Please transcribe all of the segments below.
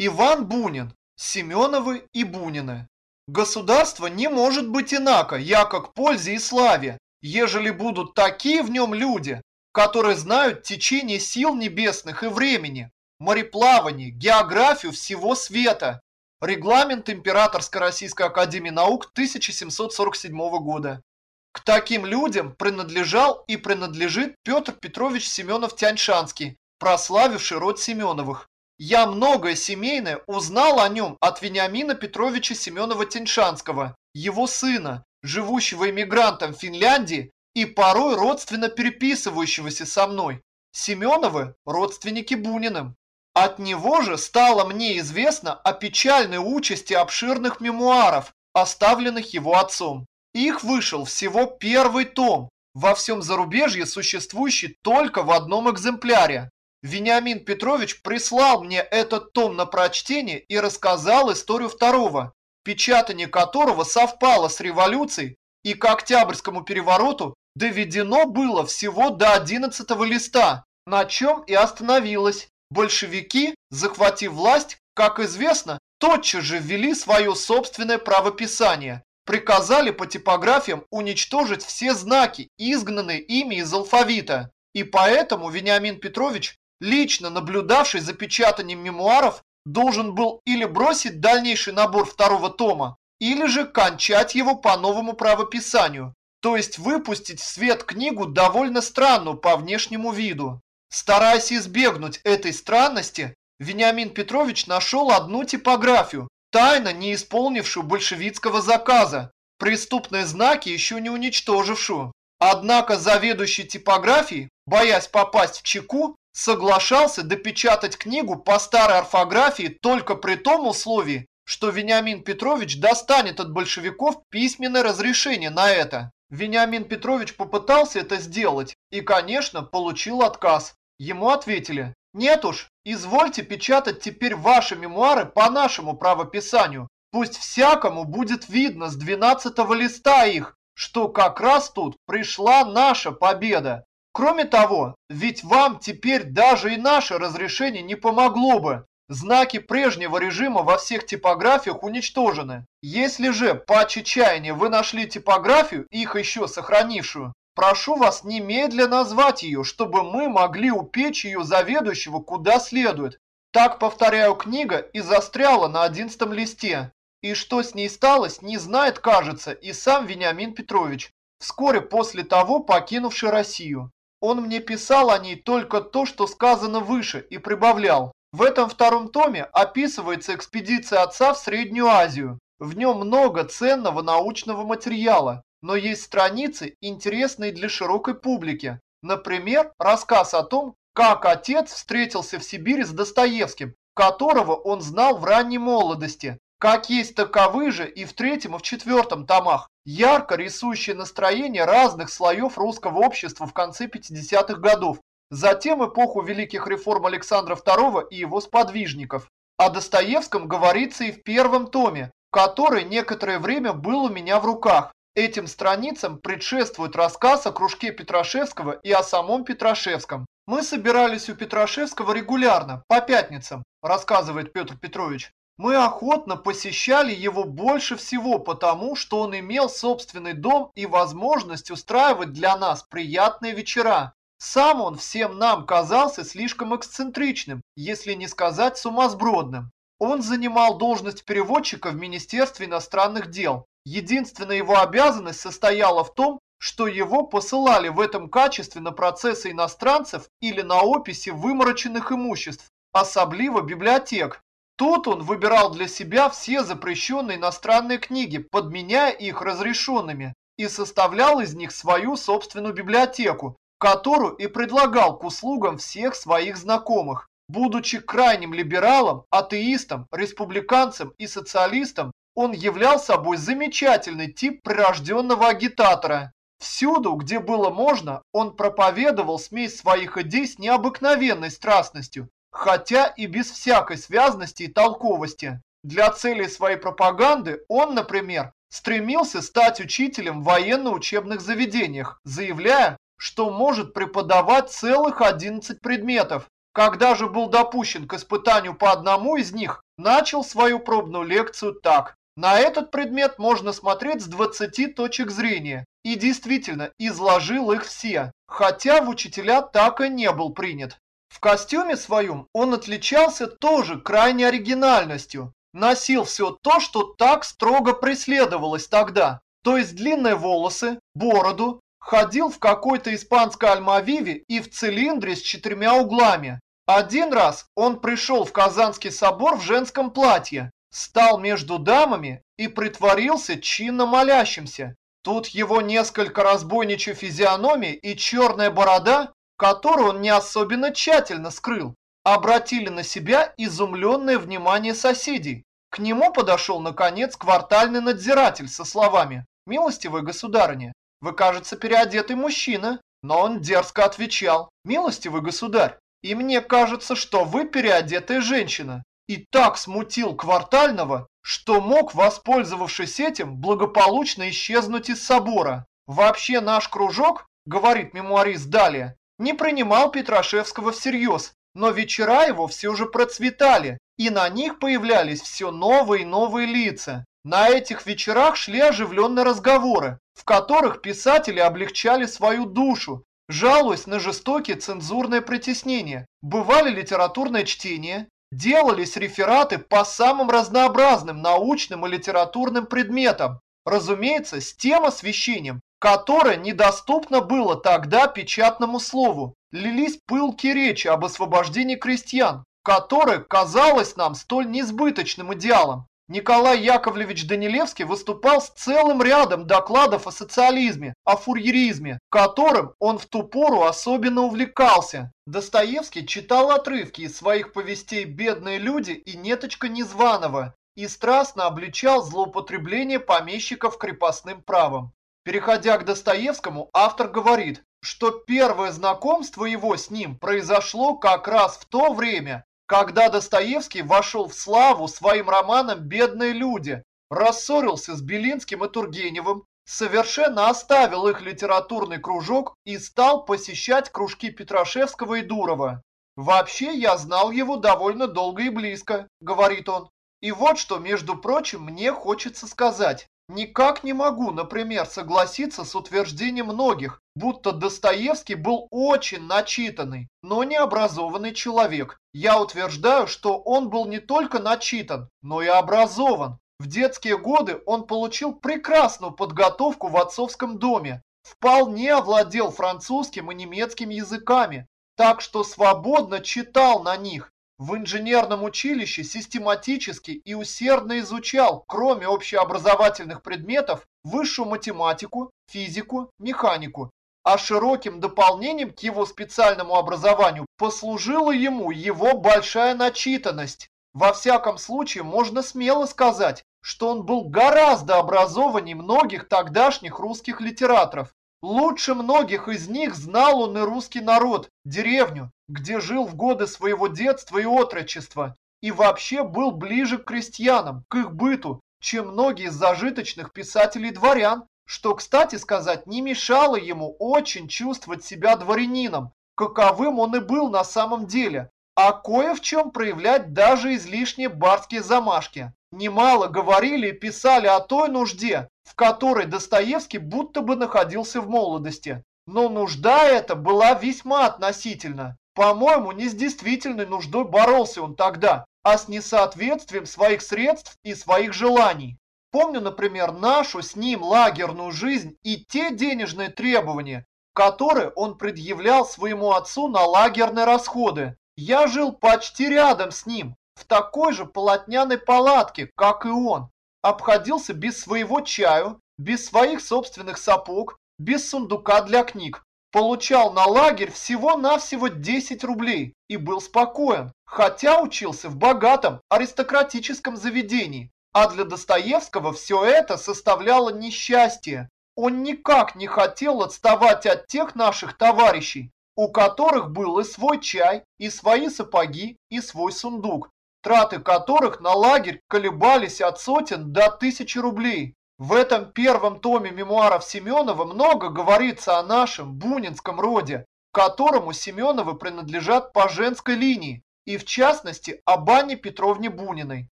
Иван Бунин, Семеновы и Бунины. Государство не может быть инако, яко к пользе и славе, ежели будут такие в нем люди, которые знают течение сил небесных и времени, мореплавание, географию всего света. Регламент Императорской Российской Академии Наук 1747 года. К таким людям принадлежал и принадлежит Петр Петрович Семенов-Тяньшанский, прославивший род Семеновых. Я многое семейное узнал о нем от Вениамина Петровича Семенова-Тяньшанского, его сына, живущего эмигрантом в Финляндии и порой родственно переписывающегося со мной. Семеновы – родственники Буниным. От него же стало мне известно о печальной участи обширных мемуаров, оставленных его отцом. Их вышел всего первый том, во всем зарубежье существующий только в одном экземпляре. Вениамин Петрович прислал мне этот том на прочтение и рассказал историю второго, печатание которого совпало с революцией и к Октябрьскому перевороту доведено было всего до 11 листа, на чем и остановилось. Большевики, захватив власть, как известно, тотчас же ввели свое собственное правописание, приказали по типографиям уничтожить все знаки, изгнанные ими из алфавита. И поэтому Вениамин Петрович лично наблюдавший за печатанием мемуаров, должен был или бросить дальнейший набор второго тома, или же кончать его по новому правописанию, то есть выпустить в свет книгу довольно странную по внешнему виду. Стараясь избегнуть этой странности, Вениамин Петрович нашел одну типографию, тайно не исполнившую большевистского заказа, преступные знаки еще не уничтожившую. Однако заведующий типографией, боясь попасть в чеку, соглашался допечатать книгу по старой орфографии только при том условии, что Вениамин Петрович достанет от большевиков письменное разрешение на это. Вениамин Петрович попытался это сделать и, конечно, получил отказ. Ему ответили, нет уж, извольте печатать теперь ваши мемуары по нашему правописанию. Пусть всякому будет видно с 12 листа их, что как раз тут пришла наша победа. Кроме того, ведь вам теперь даже и наше разрешение не помогло бы. Знаки прежнего режима во всех типографиях уничтожены. Если же по чаяния вы нашли типографию, их еще сохранившую, прошу вас немедленно назвать ее, чтобы мы могли упечь ее заведующего куда следует. Так, повторяю, книга и застряла на одиннадцатом листе. И что с ней сталось, не знает, кажется, и сам Вениамин Петрович, вскоре после того покинувший Россию. Он мне писал о ней только то, что сказано выше, и прибавлял. В этом втором томе описывается экспедиция отца в Среднюю Азию. В нем много ценного научного материала, но есть страницы, интересные для широкой публики. Например, рассказ о том, как отец встретился в Сибири с Достоевским, которого он знал в ранней молодости, как есть таковы же и в третьем и в четвертом томах, ярко рисующие настроение разных слоев русского общества в конце 50-х годов, затем эпоху великих реформ Александра II и его сподвижников. О Достоевском говорится и в первом томе, который некоторое время был у меня в руках. Этим страницам предшествует рассказ о кружке Петрашевского и о самом Петрашевском. Мы собирались у Петрашевского регулярно, по пятницам, рассказывает Петр Петрович. Мы охотно посещали его больше всего потому, что он имел собственный дом и возможность устраивать для нас приятные вечера. Сам он всем нам казался слишком эксцентричным, если не сказать сумасбродным. Он занимал должность переводчика в Министерстве иностранных дел. Единственная его обязанность состояла в том, что его посылали в этом качестве на процессы иностранцев или на описи вымороченных имуществ, особливо библиотек, Тут он выбирал для себя все запрещенные иностранные книги, подменяя их разрешенными, и составлял из них свою собственную библиотеку, которую и предлагал к услугам всех своих знакомых. Будучи крайним либералом, атеистом, республиканцем и социалистом, он являл собой замечательный тип прирожденного агитатора. Всюду, где было можно, он проповедовал смесь своих идей с необыкновенной страстностью, хотя и без всякой связности и толковости. Для целей своей пропаганды он, например, стремился стать учителем в военно-учебных заведениях, заявляя, что может преподавать целых 11 предметов. Когда же был допущен к испытанию по одному из них, начал свою пробную лекцию так. На этот предмет можно смотреть с 20 точек зрения. И действительно, изложил их все, хотя в учителя так и не был принят. В костюме своем он отличался тоже крайней оригинальностью. Носил все то, что так строго преследовалось тогда. То есть длинные волосы, бороду, ходил в какой-то испанской альмавиве и в цилиндре с четырьмя углами. Один раз он пришел в Казанский собор в женском платье, стал между дамами и притворился чинно молящимся. Тут его несколько разбойничья физиономия и черная борода, которую он не особенно тщательно скрыл, обратили на себя изумленное внимание соседей. К нему подошел, наконец, квартальный надзиратель со словами «Милостивая государыня, вы, кажется, переодетый мужчина». Но он дерзко отвечал «Милостивый государь, и мне кажется, что вы переодетая женщина». И так смутил квартального, что мог, воспользовавшись этим, благополучно исчезнуть из собора. Вообще наш кружок, говорит мемуарист далее, не принимал Петрашевского всерьез, но вечера его все же процветали, и на них появлялись все новые и новые лица. На этих вечерах шли оживленные разговоры, в которых писатели облегчали свою душу, жалуясь на жестокие цензурные притеснения. Бывали литературные чтения, делались рефераты по самым разнообразным научным и литературным предметам, разумеется, с тем освещением, которое недоступно было тогда печатному слову. Лились пылкие речи об освобождении крестьян, которое казалось нам столь несбыточным идеалом. Николай Яковлевич Данилевский выступал с целым рядом докладов о социализме, о фурьеризме, которым он в ту пору особенно увлекался. Достоевский читал отрывки из своих повестей «Бедные люди» и «Неточка Незваного» и страстно обличал злоупотребление помещиков крепостным правом. Переходя к Достоевскому, автор говорит, что первое знакомство его с ним произошло как раз в то время, когда Достоевский вошел в славу своим романом «Бедные люди», рассорился с Белинским и Тургеневым, совершенно оставил их литературный кружок и стал посещать кружки Петрашевского и Дурова. «Вообще я знал его довольно долго и близко», — говорит он. «И вот что, между прочим, мне хочется сказать. Никак не могу, например, согласиться с утверждением многих, будто Достоевский был очень начитанный, но не образованный человек. Я утверждаю, что он был не только начитан, но и образован. В детские годы он получил прекрасную подготовку в отцовском доме, вполне овладел французским и немецким языками, так что свободно читал на них в инженерном училище систематически и усердно изучал, кроме общеобразовательных предметов, высшую математику, физику, механику. А широким дополнением к его специальному образованию послужила ему его большая начитанность. Во всяком случае, можно смело сказать, что он был гораздо образованнее многих тогдашних русских литераторов. Лучше многих из них знал он и русский народ, деревню, где жил в годы своего детства и отрочества, и вообще был ближе к крестьянам, к их быту, чем многие из зажиточных писателей-дворян, что, кстати сказать, не мешало ему очень чувствовать себя дворянином, каковым он и был на самом деле, а кое в чем проявлять даже излишние барские замашки. Немало говорили и писали о той нужде, в которой Достоевский будто бы находился в молодости. Но нужда эта была весьма относительна. По-моему, не с действительной нуждой боролся он тогда, а с несоответствием своих средств и своих желаний. Помню, например, нашу с ним лагерную жизнь и те денежные требования, которые он предъявлял своему отцу на лагерные расходы. Я жил почти рядом с ним, в такой же полотняной палатке, как и он обходился без своего чаю, без своих собственных сапог, без сундука для книг. Получал на лагерь всего-навсего 10 рублей и был спокоен, хотя учился в богатом аристократическом заведении. А для Достоевского все это составляло несчастье. Он никак не хотел отставать от тех наших товарищей, у которых был и свой чай, и свои сапоги, и свой сундук, траты которых на лагерь колебались от сотен до тысячи рублей. В этом первом томе мемуаров Семенова много говорится о нашем бунинском роде, которому Семеновы принадлежат по женской линии, и в частности об Анне Петровне Буниной.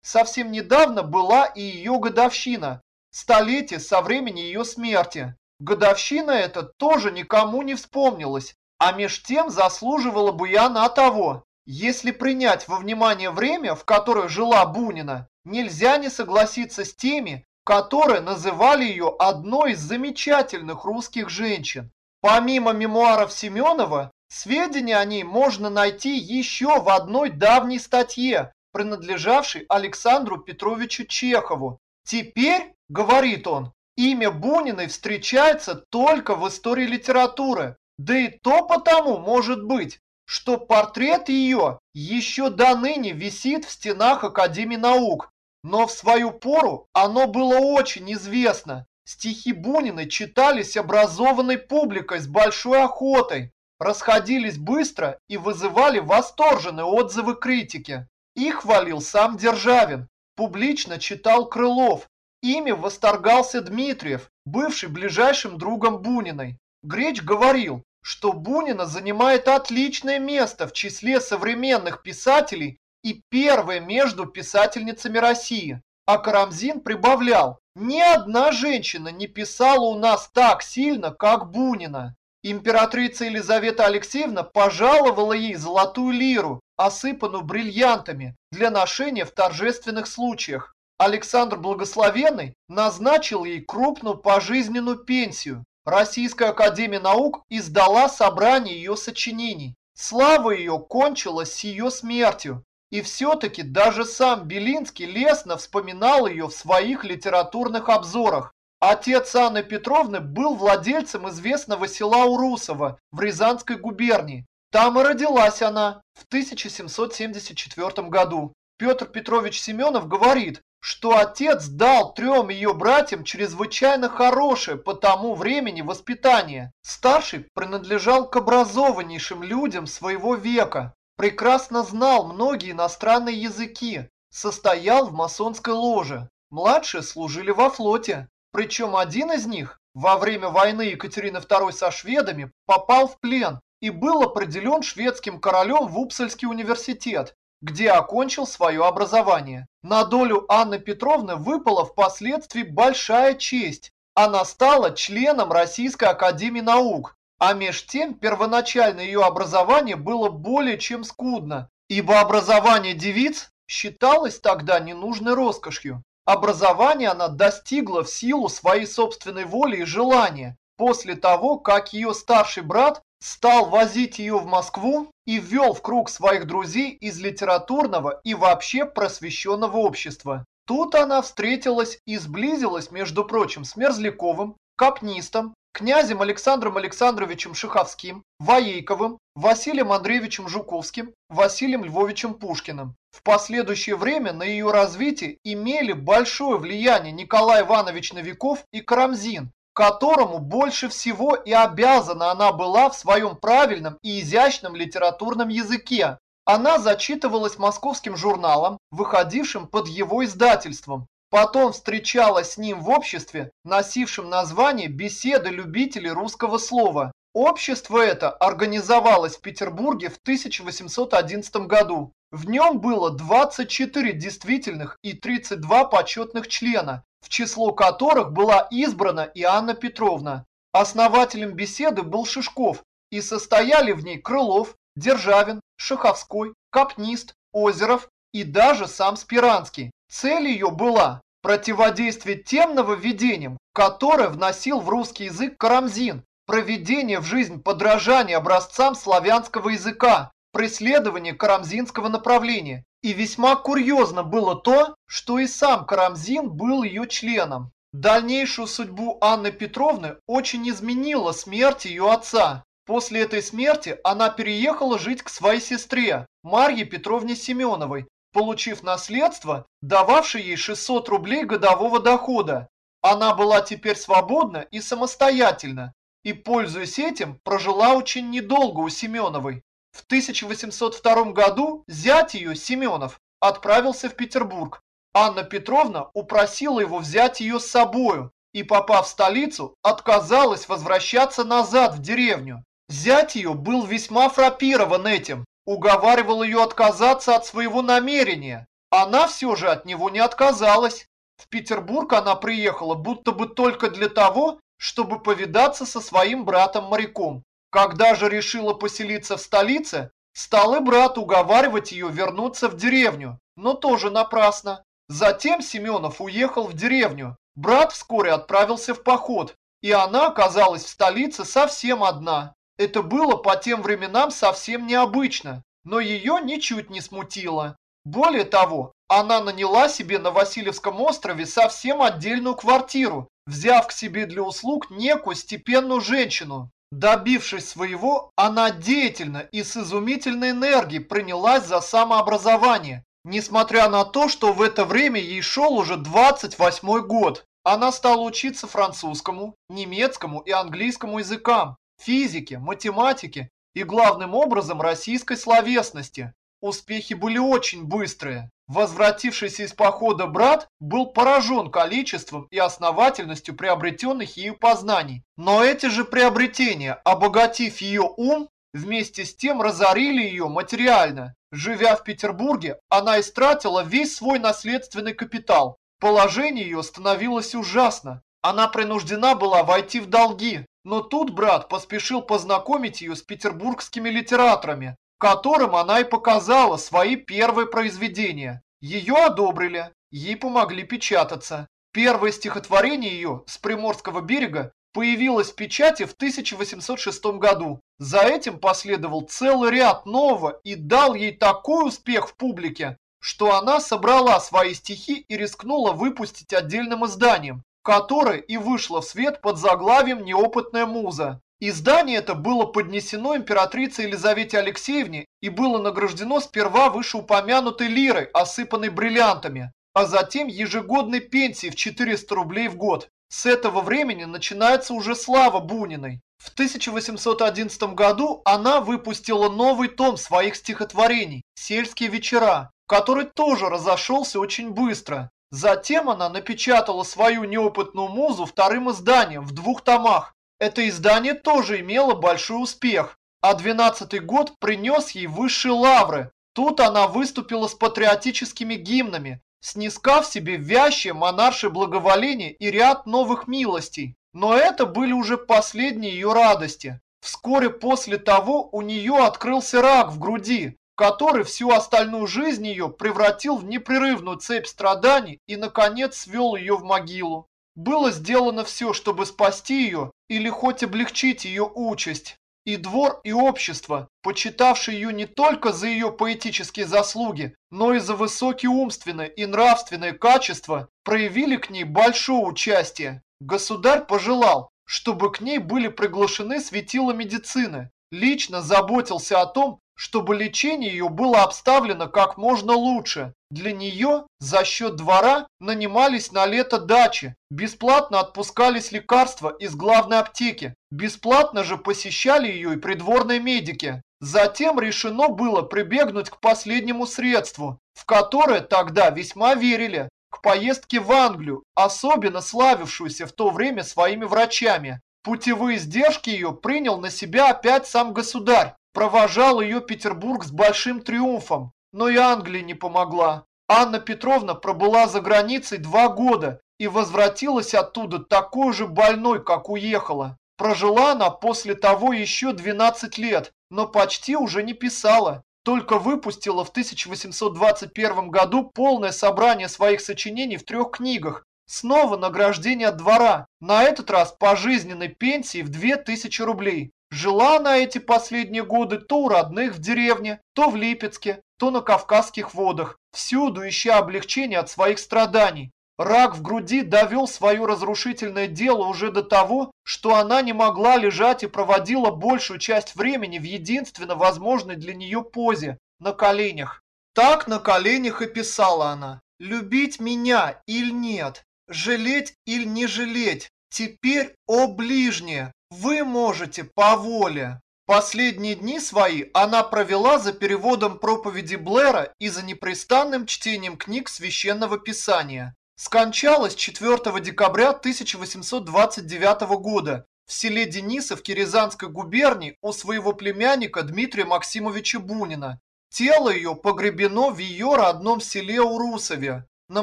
Совсем недавно была и ее годовщина, столетие со времени ее смерти. Годовщина эта тоже никому не вспомнилась, а меж тем заслуживала бы и она того. Если принять во внимание время, в которое жила Бунина, нельзя не согласиться с теми, которые называли ее одной из замечательных русских женщин. Помимо мемуаров Семенова, сведения о ней можно найти еще в одной давней статье, принадлежавшей Александру Петровичу Чехову. Теперь, говорит он, имя Буниной встречается только в истории литературы, да и то потому, может быть, что портрет ее еще до ныне висит в стенах Академии наук, но в свою пору оно было очень известно. Стихи Бунина читались образованной публикой с большой охотой, расходились быстро и вызывали восторженные отзывы критики. Их хвалил сам Державин, публично читал Крылов, ими восторгался Дмитриев, бывший ближайшим другом Буниной. Греч говорил, что Бунина занимает отличное место в числе современных писателей и первое между писательницами России. А Карамзин прибавлял, ни одна женщина не писала у нас так сильно, как Бунина. Императрица Елизавета Алексеевна пожаловала ей золотую лиру, осыпанную бриллиантами, для ношения в торжественных случаях. Александр Благословенный назначил ей крупную пожизненную пенсию. Российская Академия Наук издала собрание ее сочинений. Слава ее кончилась с ее смертью. И все-таки даже сам Белинский лестно вспоминал ее в своих литературных обзорах. Отец Анны Петровны был владельцем известного села Урусово в Рязанской губернии. Там и родилась она в 1774 году. Петр Петрович Семенов говорит, что отец дал трем ее братьям чрезвычайно хорошее по тому времени воспитание. Старший принадлежал к образованнейшим людям своего века, прекрасно знал многие иностранные языки, состоял в масонской ложе. Младшие служили во флоте, причем один из них во время войны Екатерины II со шведами попал в плен и был определен шведским королем в Упсальский университет, где окончил свое образование. На долю Анны Петровны выпала впоследствии большая честь. Она стала членом Российской Академии Наук, а меж тем первоначальное ее образование было более чем скудно, ибо образование девиц считалось тогда ненужной роскошью. Образование она достигла в силу своей собственной воли и желания, после того, как ее старший брат стал возить ее в Москву и ввел в круг своих друзей из литературного и вообще просвещенного общества. Тут она встретилась и сблизилась, между прочим, с Мерзляковым, Капнистом, князем Александром Александровичем Шиховским, Воейковым, Василием Андреевичем Жуковским, Василием Львовичем Пушкиным. В последующее время на ее развитие имели большое влияние Николай Иванович Новиков и Карамзин, которому больше всего и обязана она была в своем правильном и изящном литературном языке. Она зачитывалась московским журналом, выходившим под его издательством. Потом встречалась с ним в обществе, носившем название «Беседы любителей русского слова». Общество это организовалось в Петербурге в 1811 году. В нем было 24 действительных и 32 почетных члена, в число которых была избрана и Анна Петровна. Основателем беседы был Шишков, и состояли в ней Крылов, Державин, Шаховской, Капнист, Озеров и даже сам Спиранский. Цель ее была противодействие тем нововведениям, которые вносил в русский язык Карамзин, проведение в жизнь подражания образцам славянского языка, преследование карамзинского направления. И весьма курьезно было то, что и сам Карамзин был ее членом. Дальнейшую судьбу Анны Петровны очень изменила смерть ее отца. После этой смерти она переехала жить к своей сестре, Марье Петровне Семеновой, получив наследство, дававшее ей 600 рублей годового дохода. Она была теперь свободна и самостоятельна, и, пользуясь этим, прожила очень недолго у Семеновой. В 1802 году зять ее, Семенов, отправился в Петербург. Анна Петровна упросила его взять ее с собою и, попав в столицу, отказалась возвращаться назад в деревню. Зять ее был весьма фрапирован этим, уговаривал ее отказаться от своего намерения. Она все же от него не отказалась. В Петербург она приехала будто бы только для того, чтобы повидаться со своим братом-моряком. Когда же решила поселиться в столице, стал и брат уговаривать ее вернуться в деревню, но тоже напрасно. Затем Семенов уехал в деревню. Брат вскоре отправился в поход, и она оказалась в столице совсем одна. Это было по тем временам совсем необычно, но ее ничуть не смутило. Более того, она наняла себе на Васильевском острове совсем отдельную квартиру, взяв к себе для услуг некую степенную женщину. Добившись своего, она деятельно и с изумительной энергией принялась за самообразование. Несмотря на то, что в это время ей шел уже 28 год, она стала учиться французскому, немецкому и английскому языкам, физике, математике и главным образом российской словесности. Успехи были очень быстрые. Возвратившийся из похода брат был поражен количеством и основательностью приобретенных ею познаний. Но эти же приобретения, обогатив ее ум, вместе с тем разорили ее материально. Живя в Петербурге, она истратила весь свой наследственный капитал. Положение ее становилось ужасно. Она принуждена была войти в долги. Но тут брат поспешил познакомить ее с петербургскими литераторами, которым она и показала свои первые произведения. Ее одобрили, ей помогли печататься. Первое стихотворение ее с Приморского берега появилось в печати в 1806 году. За этим последовал целый ряд нового и дал ей такой успех в публике, что она собрала свои стихи и рискнула выпустить отдельным изданием, которое и вышло в свет под заглавием «Неопытная муза». Издание это было поднесено императрице Елизавете Алексеевне и было награждено сперва вышеупомянутой лирой, осыпанной бриллиантами, а затем ежегодной пенсией в 400 рублей в год. С этого времени начинается уже слава Буниной. В 1811 году она выпустила новый том своих стихотворений «Сельские вечера», который тоже разошелся очень быстро. Затем она напечатала свою неопытную музу вторым изданием в двух томах это издание тоже имело большой успех, а 12-й год принес ей высшие лавры. Тут она выступила с патриотическими гимнами, снискав себе вящее монаршее благоволение и ряд новых милостей. Но это были уже последние ее радости. Вскоре после того у нее открылся рак в груди, который всю остальную жизнь ее превратил в непрерывную цепь страданий и, наконец, свел ее в могилу. Было сделано все, чтобы спасти ее или хоть облегчить ее участь. И двор, и общество, почитавшие ее не только за ее поэтические заслуги, но и за высокие умственные и нравственные качества, проявили к ней большое участие. Государь пожелал, чтобы к ней были приглашены светила медицины, лично заботился о том, чтобы лечение ее было обставлено как можно лучше. Для нее за счет двора нанимались на лето дачи, бесплатно отпускались лекарства из главной аптеки, бесплатно же посещали ее и придворные медики. Затем решено было прибегнуть к последнему средству, в которое тогда весьма верили, к поездке в Англию, особенно славившуюся в то время своими врачами. Путевые издержки ее принял на себя опять сам государь, Провожал ее Петербург с большим триумфом, но и Англия не помогла. Анна Петровна пробыла за границей два года и возвратилась оттуда такой же больной, как уехала. Прожила она после того еще 12 лет, но почти уже не писала. Только выпустила в 1821 году полное собрание своих сочинений в трех книгах. Снова награждение от двора, на этот раз пожизненной пенсии в 2000 рублей. Жила она эти последние годы то у родных в деревне, то в Липецке, то на Кавказских водах, всюду ища облегчения от своих страданий. Рак в груди довел свое разрушительное дело уже до того, что она не могла лежать и проводила большую часть времени в единственно возможной для нее позе – на коленях. Так на коленях и писала она. «Любить меня или нет? Жалеть или не жалеть? Теперь, о ближнее, вы можете по воле. Последние дни свои она провела за переводом проповеди Блэра и за непрестанным чтением книг Священного Писания. Скончалась 4 декабря 1829 года в селе Денисовки Рязанской губернии у своего племянника Дмитрия Максимовича Бунина. Тело ее погребено в ее родном селе Урусове. На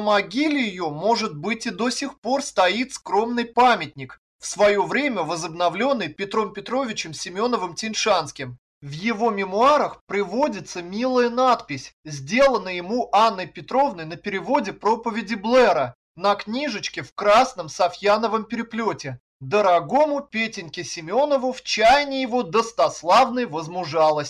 могиле ее, может быть, и до сих пор стоит скромный памятник, в свое время возобновленный Петром Петровичем Семеновым-Тиньшанским. В его мемуарах приводится милая надпись, сделанная ему Анной Петровной на переводе проповеди Блэра на книжечке в красном софьяновом переплете. Дорогому Петеньке Семенову в чайне его достославной возмужалости.